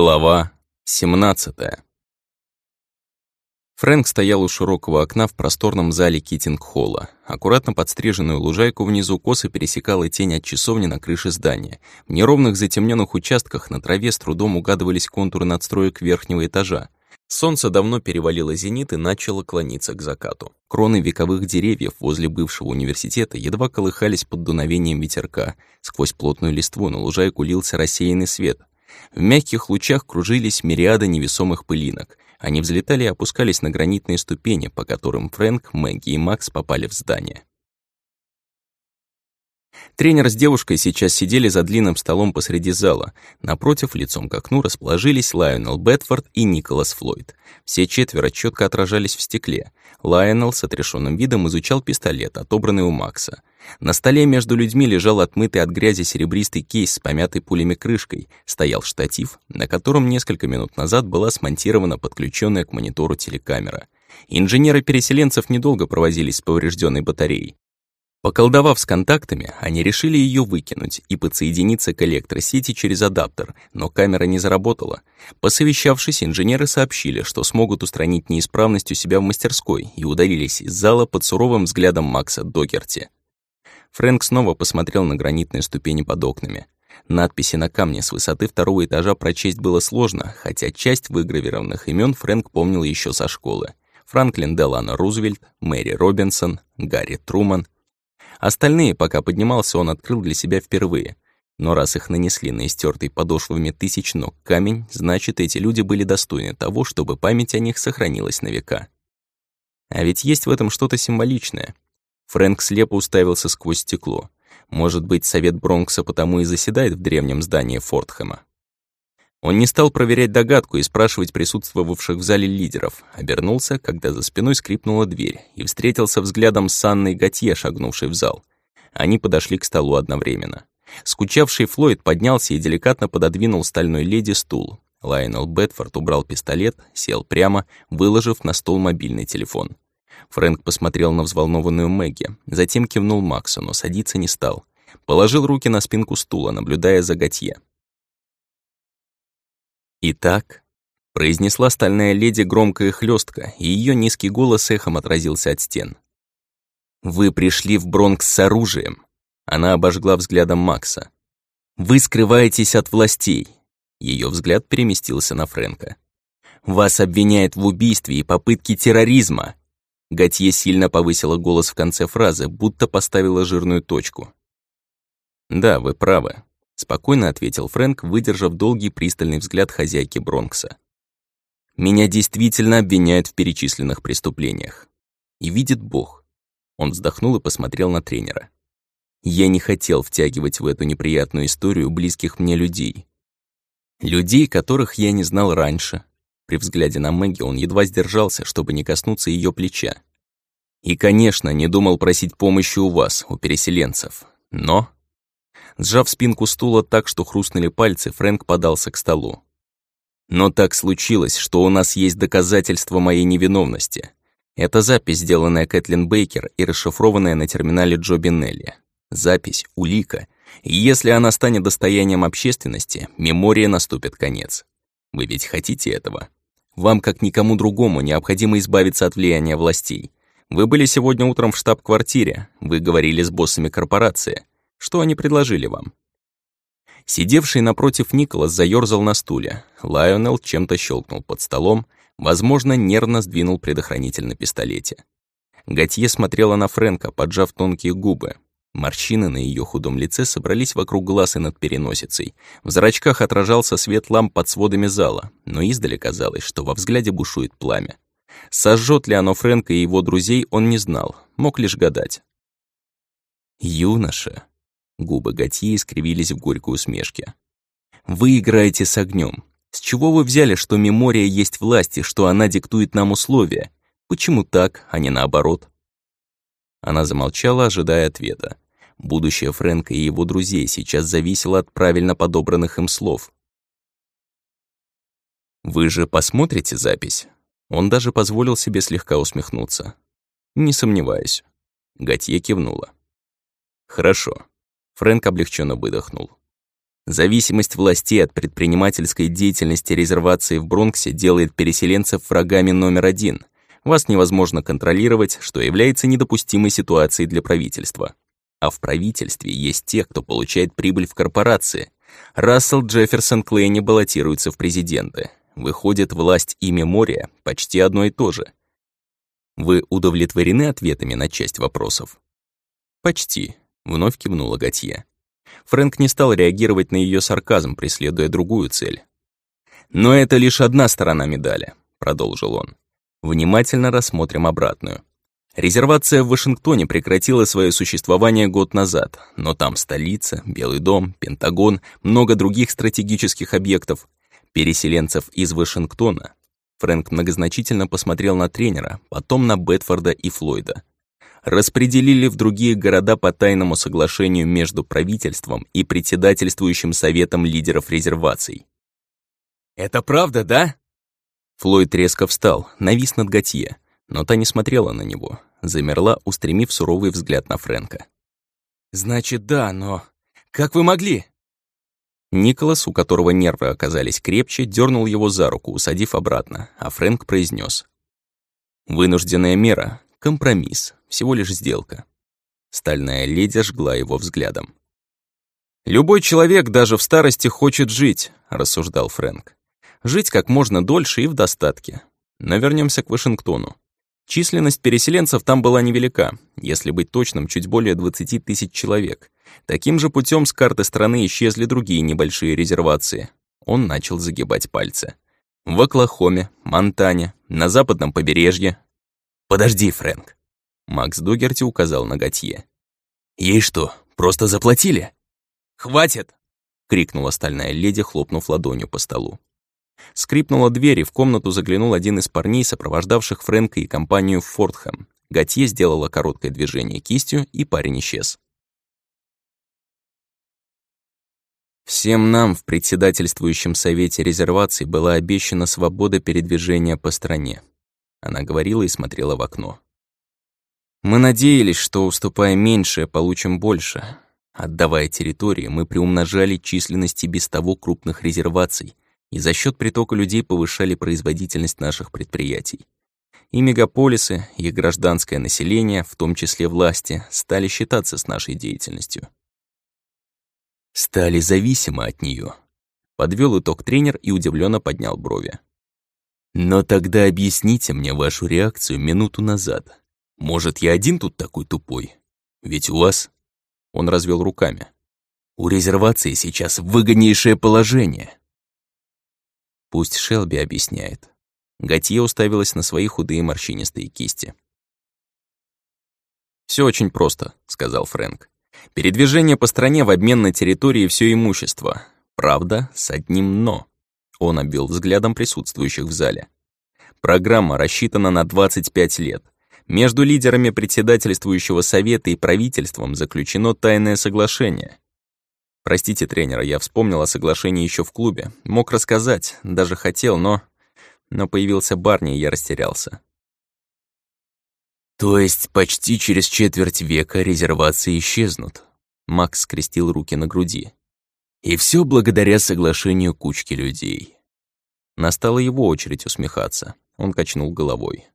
Глава 17 Фрэнк стоял у широкого окна в просторном зале Китинг-холла. Аккуратно подстриженную лужайку внизу косо пересекала тень от часовни на крыше здания. В неровных затемненных участках на траве с трудом угадывались контуры надстроек верхнего этажа. Солнце давно перевалило зенит и начало клониться к закату. Кроны вековых деревьев возле бывшего университета едва колыхались под дуновением ветерка. Сквозь плотную листву на лужайку лился рассеянный свет. В мягких лучах кружились мириады невесомых пылинок. Они взлетали и опускались на гранитные ступени, по которым Фрэнк, Мэгги и Макс попали в здание. Тренер с девушкой сейчас сидели за длинным столом посреди зала. Напротив, лицом к окну, расположились Лайонел Бетфорд и Николас Флойд. Все четверо четко отражались в стекле. Лайонел с отрешенным видом изучал пистолет, отобранный у Макса. На столе между людьми лежал отмытый от грязи серебристый кейс с помятой пулями крышкой. Стоял штатив, на котором несколько минут назад была смонтирована подключенная к монитору телекамера. Инженеры переселенцев недолго провозились с поврежденной батареей. Поколдовав с контактами, они решили ее выкинуть и подсоединиться к электросети через адаптер, но камера не заработала. Посовещавшись, инженеры сообщили, что смогут устранить неисправность у себя в мастерской и удалились из зала под суровым взглядом Макса Догерти. Фрэнк снова посмотрел на гранитные ступени под окнами. Надписи на камне с высоты второго этажа прочесть было сложно, хотя часть выгравированных имен Фрэнк помнил еще со школы. Франклин Делано Рузвельт, Мэри Робинсон, Гарри Труман — Остальные, пока поднимался, он открыл для себя впервые. Но раз их нанесли на истертый подошвами тысяч ног камень, значит, эти люди были достойны того, чтобы память о них сохранилась на века. А ведь есть в этом что-то символичное. Фрэнк слепо уставился сквозь стекло. Может быть, совет Бронкса потому и заседает в древнем здании Фортхэма. Он не стал проверять догадку и спрашивать присутствовавших в зале лидеров. Обернулся, когда за спиной скрипнула дверь, и встретился взглядом с Анной Готье, шагнувшей в зал. Они подошли к столу одновременно. Скучавший Флойд поднялся и деликатно пододвинул стальной леди стул. Лайонел Бетфорд убрал пистолет, сел прямо, выложив на стол мобильный телефон. Фрэнк посмотрел на взволнованную Мэгги, затем кивнул Максу, но садиться не стал. Положил руки на спинку стула, наблюдая за Готье. «Итак», — произнесла стальная леди громко и и ее низкий голос эхом отразился от стен. «Вы пришли в Бронкс с оружием», — она обожгла взглядом Макса. «Вы скрываетесь от властей», — ее взгляд переместился на Фрэнка. «Вас обвиняют в убийстве и попытке терроризма», Готье сильно повысила голос в конце фразы, будто поставила жирную точку. «Да, вы правы. Спокойно ответил Фрэнк, выдержав долгий пристальный взгляд хозяйки Бронкса. «Меня действительно обвиняют в перечисленных преступлениях. И видит Бог». Он вздохнул и посмотрел на тренера. «Я не хотел втягивать в эту неприятную историю близких мне людей. Людей, которых я не знал раньше». При взгляде на Мэгги он едва сдержался, чтобы не коснуться ее плеча. «И, конечно, не думал просить помощи у вас, у переселенцев. Но...» Сжав спинку стула так, что хрустнули пальцы, Фрэнк подался к столу. «Но так случилось, что у нас есть доказательства моей невиновности. Это запись, сделанная Кэтлин Бейкер и расшифрованная на терминале Джо Бинелли. Запись — улика. И если она станет достоянием общественности, мемория наступит конец. Вы ведь хотите этого? Вам, как никому другому, необходимо избавиться от влияния властей. Вы были сегодня утром в штаб-квартире, вы говорили с боссами корпорации. Что они предложили вам?» Сидевший напротив Николас заёрзал на стуле. Лайонел чем-то щелкнул под столом, возможно, нервно сдвинул предохранитель на пистолете. Готье смотрела на Фрэнка, поджав тонкие губы. Морщины на ее худом лице собрались вокруг глаз и над переносицей. В зрачках отражался свет ламп под сводами зала, но издали казалось, что во взгляде бушует пламя. Сожжет ли оно Фрэнка и его друзей, он не знал, мог лишь гадать. «Юноша», Губы Готье искривились в горькой усмешке. «Вы играете с огнем. С чего вы взяли, что мемория есть власть и что она диктует нам условия? Почему так, а не наоборот?» Она замолчала, ожидая ответа. Будущее Фрэнка и его друзей сейчас зависело от правильно подобранных им слов. «Вы же посмотрите запись?» Он даже позволил себе слегка усмехнуться. «Не сомневаюсь». Готье кивнула. «Хорошо. Фрэнк облегченно выдохнул. Зависимость властей от предпринимательской деятельности резервации в Бронксе делает переселенцев врагами номер один. Вас невозможно контролировать, что является недопустимой ситуацией для правительства. А в правительстве есть те, кто получает прибыль в корпорации. Рассел Джефферсон Клейни баллотируется в президенты. Выходит, власть и мемория почти одно и то же. Вы удовлетворены ответами на часть вопросов? Почти, вновь кивнула Готье. Фрэнк не стал реагировать на ее сарказм, преследуя другую цель. «Но это лишь одна сторона медали», — продолжил он. «Внимательно рассмотрим обратную. Резервация в Вашингтоне прекратила свое существование год назад, но там столица, Белый дом, Пентагон, много других стратегических объектов. Переселенцев из Вашингтона. Фрэнк многозначительно посмотрел на тренера, потом на Бетфорда и Флойда распределили в другие города по тайному соглашению между правительством и председательствующим советом лидеров резерваций. «Это правда, да?» Флойд резко встал, навис над Готье, но та не смотрела на него, замерла, устремив суровый взгляд на Фрэнка. «Значит, да, но как вы могли?» Николас, у которого нервы оказались крепче, дернул его за руку, усадив обратно, а Фрэнк произнес: «Вынужденная мера, компромисс, всего лишь сделка. Стальная леди жгла его взглядом. «Любой человек даже в старости хочет жить», — рассуждал Фрэнк. «Жить как можно дольше и в достатке. Но вернемся к Вашингтону. Численность переселенцев там была невелика, если быть точным, чуть более 20 тысяч человек. Таким же путем с карты страны исчезли другие небольшие резервации. Он начал загибать пальцы. В Оклахоме, Монтане, на западном побережье. «Подожди, Фрэнк. Макс Догерти указал на Готье. «Ей что, просто заплатили?» «Хватит!» — крикнула стальная леди, хлопнув ладонью по столу. Скрипнула дверь, и в комнату заглянул один из парней, сопровождавших Фрэнка и компанию в Фортхэм. Готье сделала короткое движение кистью, и парень исчез. Всем нам в председательствующем совете резерваций была обещана свобода передвижения по стране. Она говорила и смотрела в окно. Мы надеялись, что, уступая меньше, получим больше. Отдавая территории, мы приумножали численность и без того крупных резерваций, и за счет притока людей повышали производительность наших предприятий. И мегаполисы, и гражданское население, в том числе власти, стали считаться с нашей деятельностью. Стали зависимы от нее. Подвел итог тренер и удивленно поднял брови. Но тогда объясните мне вашу реакцию минуту назад, может, я один тут такой тупой? Ведь у вас...» Он развел руками. «У резервации сейчас выгоднейшее положение». Пусть Шелби объясняет. Готье уставилась на свои худые морщинистые кисти. Все очень просто», — сказал Фрэнк. «Передвижение по стране в обмен на территории все имущество. Правда, с одним «но». Он обвел взглядом присутствующих в зале. Программа рассчитана на 25 лет. Между лидерами председательствующего совета и правительством заключено тайное соглашение. Простите, тренера, я вспомнил о соглашении еще в клубе. Мог рассказать, даже хотел, но... Но появился Барни, и я растерялся. То есть почти через четверть века резервации исчезнут. Макс скрестил руки на груди. И все благодаря соглашению кучки людей. Настала его очередь усмехаться. Он качнул головой.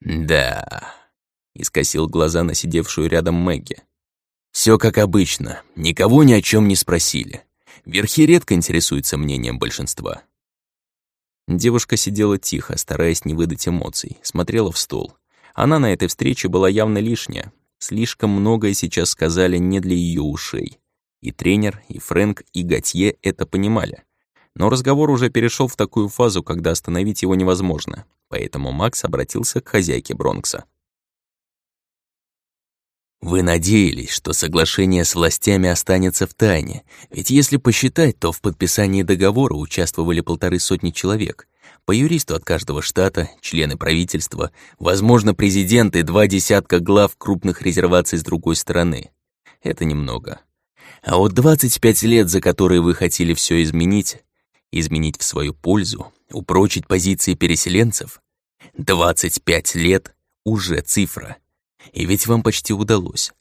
«Да...» — искосил глаза на сидевшую рядом Мэгги. Все как обычно, никого ни о чем не спросили. Верхи редко интересуются мнением большинства». Девушка сидела тихо, стараясь не выдать эмоций, смотрела в стол. Она на этой встрече была явно лишняя. Слишком многое сейчас сказали не для ее ушей. И тренер, и Фрэнк, и Готье это понимали. Но разговор уже перешел в такую фазу, когда остановить его невозможно поэтому Макс обратился к хозяйке Бронкса. «Вы надеялись, что соглашение с властями останется в тайне, ведь если посчитать, то в подписании договора участвовали полторы сотни человек. По юристу от каждого штата, члены правительства, возможно, президент и два десятка глав крупных резерваций с другой стороны. Это немного. А вот 25 лет, за которые вы хотели все изменить, изменить в свою пользу, упрочить позиции переселенцев? 25 лет — уже цифра. И ведь вам почти удалось.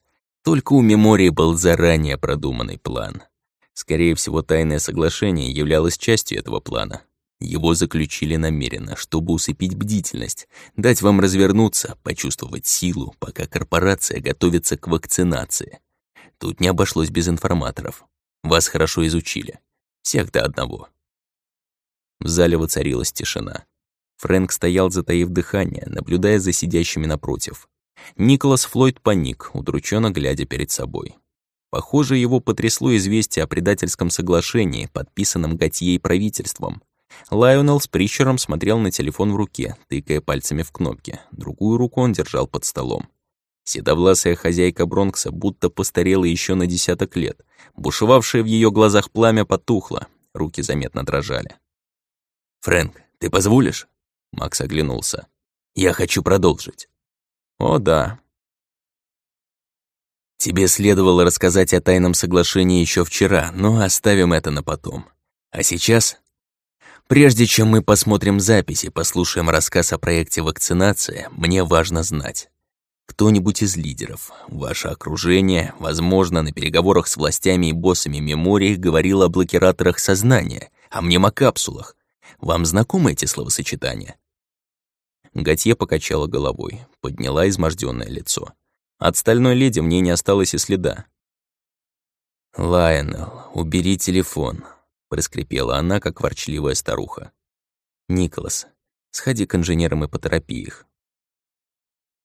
Только у Мемории был заранее продуманный план. Скорее всего, тайное соглашение являлось частью этого плана. Его заключили намеренно, чтобы усыпить бдительность, дать вам развернуться, почувствовать силу, пока корпорация готовится к вакцинации. Тут не обошлось без информаторов. Вас хорошо изучили. Всех до одного. В зале воцарилась тишина. Фрэнк стоял, затаив дыхание, наблюдая за сидящими напротив. Николас Флойд паник, удрученно глядя перед собой. Похоже, его потрясло известие о предательском соглашении, подписанном Готье правительством. Лайонел с прищуром смотрел на телефон в руке, тыкая пальцами в кнопки. Другую руку он держал под столом. Седовласая хозяйка Бронкса будто постарела еще на десяток лет. Бушевавшее в ее глазах пламя потухло, руки заметно дрожали. «Фрэнк, ты позволишь?» Макс оглянулся. «Я хочу продолжить». «О, да». «Тебе следовало рассказать о тайном соглашении еще вчера, но оставим это на потом. А сейчас Прежде чем мы посмотрим записи, послушаем рассказ о проекте вакцинации, мне важно знать. Кто-нибудь из лидеров, ваше окружение, возможно, на переговорах с властями и боссами Мемории говорил о блокираторах сознания, о мнемокапсулах. Вам знакомы эти словосочетания? Готье покачала головой, подняла измождённое лицо. От стальной леди мне не осталось и следа. «Лайонел, убери телефон», — проскрипела она, как ворчливая старуха. «Николас, сходи к инженерам и поторопи их.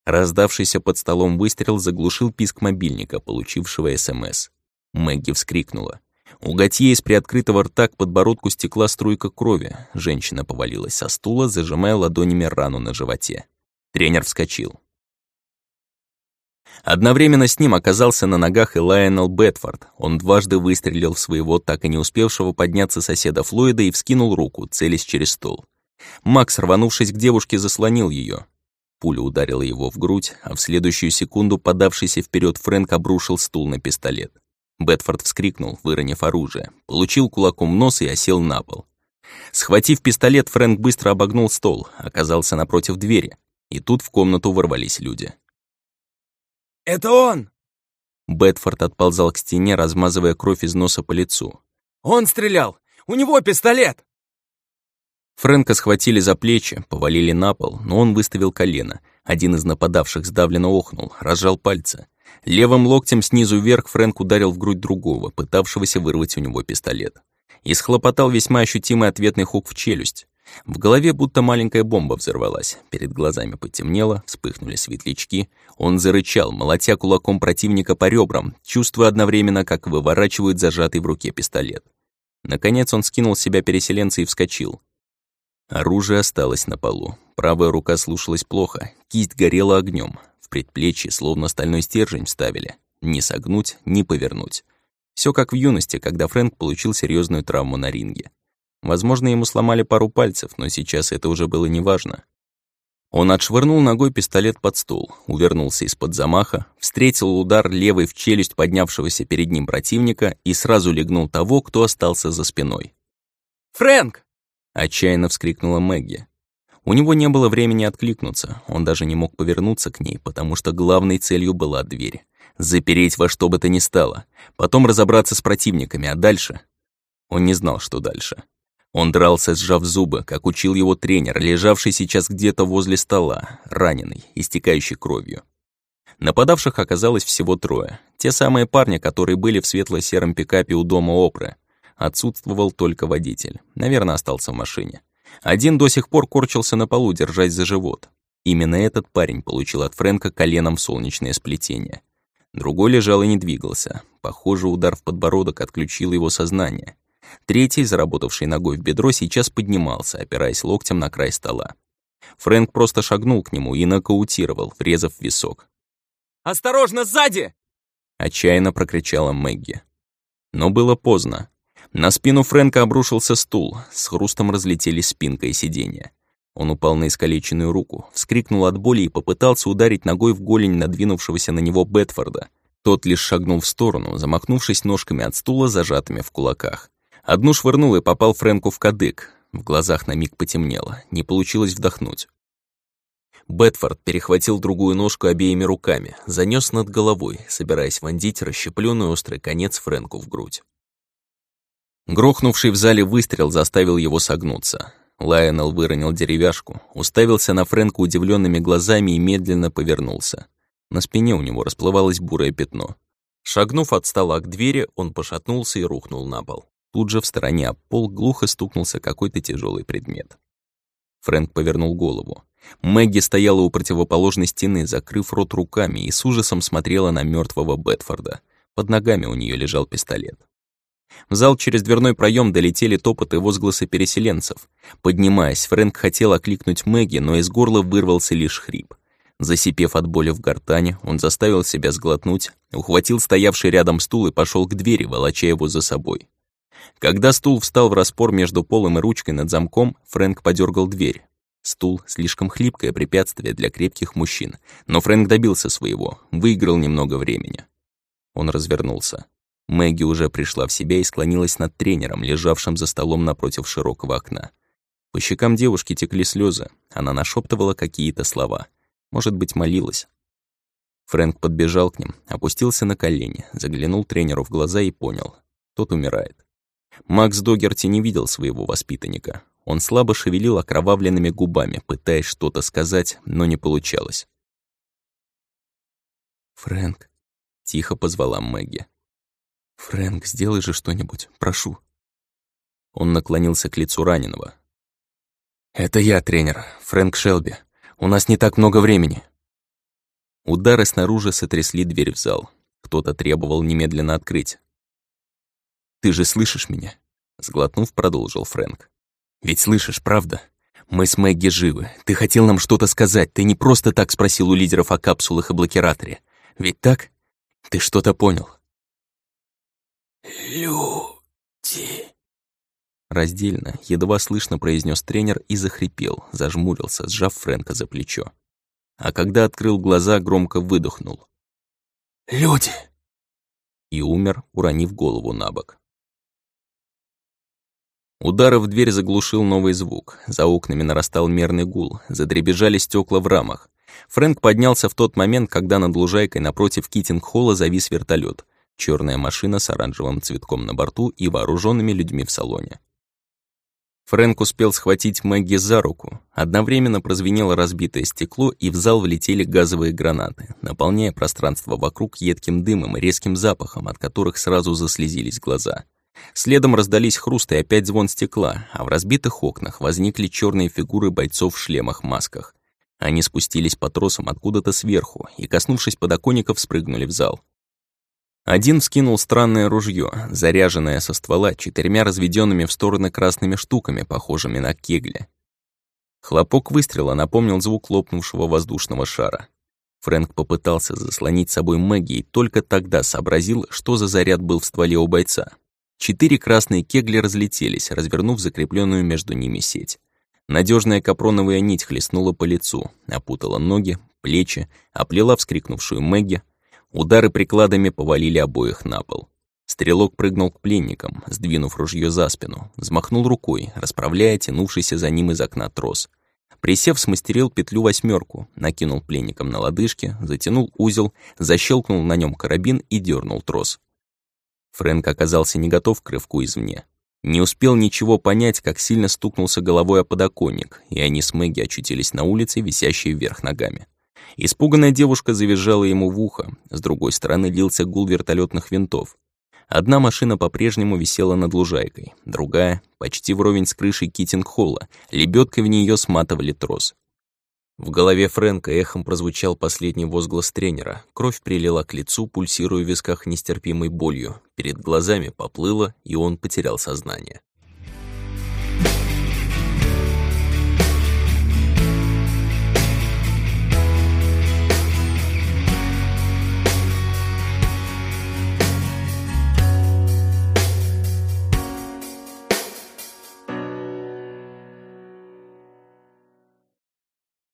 Раздавшийся под столом выстрел заглушил писк мобильника, получившего СМС. Мэгги вскрикнула. У Готье из приоткрытого рта к подбородку стекла струйка крови. Женщина повалилась со стула, зажимая ладонями рану на животе. Тренер вскочил. Одновременно с ним оказался на ногах и Лайонел Бетфорд. Он дважды выстрелил в своего так и не успевшего подняться соседа Флойда и вскинул руку, целясь через стол. Макс, рванувшись к девушке, заслонил ее. Пуля ударила его в грудь, а в следующую секунду подавшийся вперед Фрэнк обрушил стул на пистолет. Бетфорд вскрикнул, выронив оружие, получил кулаком нос и осел на пол. Схватив пистолет, Фрэнк быстро обогнул стол, оказался напротив двери, и тут в комнату ворвались люди. «Это он!» Бетфорд отползал к стене, размазывая кровь из носа по лицу. «Он стрелял! У него пистолет!» Фрэнка схватили за плечи, повалили на пол, но он выставил колено. Один из нападавших сдавленно охнул, разжал пальцы. Левым локтем снизу вверх Фрэнк ударил в грудь другого, пытавшегося вырвать у него пистолет. И схлопотал весьма ощутимый ответный хук в челюсть. В голове будто маленькая бомба взорвалась. Перед глазами потемнело, вспыхнули светлячки. Он зарычал, молотя кулаком противника по ребрам, чувствуя одновременно, как выворачивают зажатый в руке пистолет. Наконец он скинул с себя переселенца и вскочил. Оружие осталось на полу. Правая рука слушалась плохо, кисть горела огнем. В предплечье словно стальной стержень вставили. Не согнуть, не повернуть. Все как в юности, когда Фрэнк получил серьезную травму на ринге. Возможно, ему сломали пару пальцев, но сейчас это уже было неважно. Он отшвырнул ногой пистолет под стол, увернулся из-под замаха, встретил удар левой в челюсть поднявшегося перед ним противника и сразу легнул того, кто остался за спиной. «Фрэнк!» Отчаянно вскрикнула Мэгги. У него не было времени откликнуться, он даже не мог повернуться к ней, потому что главной целью была дверь. Запереть во что бы то ни стало, потом разобраться с противниками, а дальше... Он не знал, что дальше. Он дрался, сжав зубы, как учил его тренер, лежавший сейчас где-то возле стола, раненый, истекающий кровью. Нападавших оказалось всего трое. Те самые парни, которые были в светло-сером пикапе у дома Опры. Отсутствовал только водитель. Наверное, остался в машине. Один до сих пор корчился на полу, держась за живот. Именно этот парень получил от Фрэнка коленом в солнечное сплетение. Другой лежал и не двигался. Похоже, удар в подбородок отключил его сознание. Третий, заработавший ногой в бедро, сейчас поднимался, опираясь локтем на край стола. Фрэнк просто шагнул к нему и нокаутировал, врезав в висок. «Осторожно, сзади!» Отчаянно прокричала Мэгги. Но было поздно. На спину Фрэнка обрушился стул, с хрустом разлетелись спинка и сиденье. Он упал на искалеченную руку, вскрикнул от боли и попытался ударить ногой в голень надвинувшегося на него Бетфорда. Тот лишь шагнул в сторону, замахнувшись ножками от стула, зажатыми в кулаках. Одну швырнул и попал Фрэнку в кадык. В глазах на миг потемнело, не получилось вдохнуть. Бетфорд перехватил другую ножку обеими руками, занёс над головой, собираясь вонзить расщеплённый острый конец Фрэнку в грудь. Грохнувший в зале выстрел заставил его согнуться. Лайонел выронил деревяшку, уставился на Фрэнка удивленными глазами и медленно повернулся. На спине у него расплывалось бурое пятно. Шагнув от стола к двери, он пошатнулся и рухнул на пол. Тут же в стороне об пол глухо стукнулся какой-то тяжелый предмет. Фрэнк повернул голову. Мэгги стояла у противоположной стены, закрыв рот руками, и с ужасом смотрела на мертвого Бетфорда. Под ногами у нее лежал пистолет. В зал через дверной проем долетели топоты и возгласы переселенцев. Поднимаясь, Фрэнк хотел окликнуть Мэгги, но из горла вырвался лишь хрип. Засипев от боли в гортане, он заставил себя сглотнуть, ухватил стоявший рядом стул и пошел к двери, волоча его за собой. Когда стул встал в распор между полом и ручкой над замком, Фрэнк подергал дверь. Стул — слишком хлипкое препятствие для крепких мужчин, но Фрэнк добился своего, выиграл немного времени. Он развернулся. Мэгги уже пришла в себя и склонилась над тренером, лежавшим за столом напротив широкого окна. По щекам девушки текли слезы, она нашептывала какие-то слова. Может быть, молилась. Фрэнк подбежал к ним, опустился на колени, заглянул тренеру в глаза и понял. Тот умирает. Макс Догерти не видел своего воспитанника. Он слабо шевелил окровавленными губами, пытаясь что-то сказать, но не получалось. «Фрэнк», — тихо позвала Мэгги. «Фрэнк, сделай же что-нибудь, прошу». Он наклонился к лицу раненого. «Это я, тренер, Фрэнк Шелби. У нас не так много времени». Удары снаружи сотрясли дверь в зал. Кто-то требовал немедленно открыть. «Ты же слышишь меня?» Сглотнув, продолжил Фрэнк. «Ведь слышишь, правда? Мы с Мэгги живы. Ты хотел нам что-то сказать. Ты не просто так спросил у лидеров о капсулах и блокираторе. Ведь так? Ты что-то понял?» «Люди...» Раздельно, едва слышно произнес тренер и захрипел, зажмурился, сжав Фрэнка за плечо. А когда открыл глаза, громко выдохнул. «Люди!» И умер, уронив голову на бок. Удары в дверь заглушил новый звук. За окнами нарастал мерный гул, задребежали стекла в рамах. Фрэнк поднялся в тот момент, когда над лужайкой напротив Китинг-холла завис вертолет. Черная машина с оранжевым цветком на борту и вооруженными людьми в салоне. Фрэнк успел схватить Мэгги за руку. Одновременно прозвенело разбитое стекло, и в зал влетели газовые гранаты, наполняя пространство вокруг едким дымом и резким запахом, от которых сразу заслезились глаза. Следом раздались хруст и опять звон стекла, а в разбитых окнах возникли черные фигуры бойцов в шлемах-масках. Они спустились по тросам откуда-то сверху и, коснувшись подоконников, спрыгнули в зал. Один вскинул странное ружье, заряженное со ствола четырьмя разведенными в стороны красными штуками, похожими на кегли. Хлопок выстрела напомнил звук лопнувшего воздушного шара. Фрэнк попытался заслонить собой Мэгги и только тогда сообразил, что за заряд был в стволе у бойца. Четыре красные кегли разлетелись, развернув закрепленную между ними сеть. Надежная капроновая нить хлестнула по лицу, опутала ноги, плечи, оплела вскрикнувшую Мэгги. Удары прикладами повалили обоих на пол. Стрелок прыгнул к пленникам, сдвинув ружье за спину, взмахнул рукой, расправляя тянувшийся за ним из окна трос. Присев, смастерил петлю восьмерку, накинул пленникам на лодыжки, затянул узел, защелкнул на нем карабин и дернул трос. Фрэнк оказался не готов к рывку извне. Не успел ничего понять, как сильно стукнулся головой о подоконник, и они с Мэгги очутились на улице, висящей вверх ногами. Испуганная девушка завизжала ему в ухо, с другой стороны лился гул вертолетных винтов. Одна машина по-прежнему висела над лужайкой, другая, почти вровень с крышей Китинг-холла, лебедкой в нее сматывали трос. В голове Фрэнка эхом прозвучал последний возглас тренера. Кровь прилила к лицу, пульсируя в висках нестерпимой болью. Перед глазами поплыло, и он потерял сознание.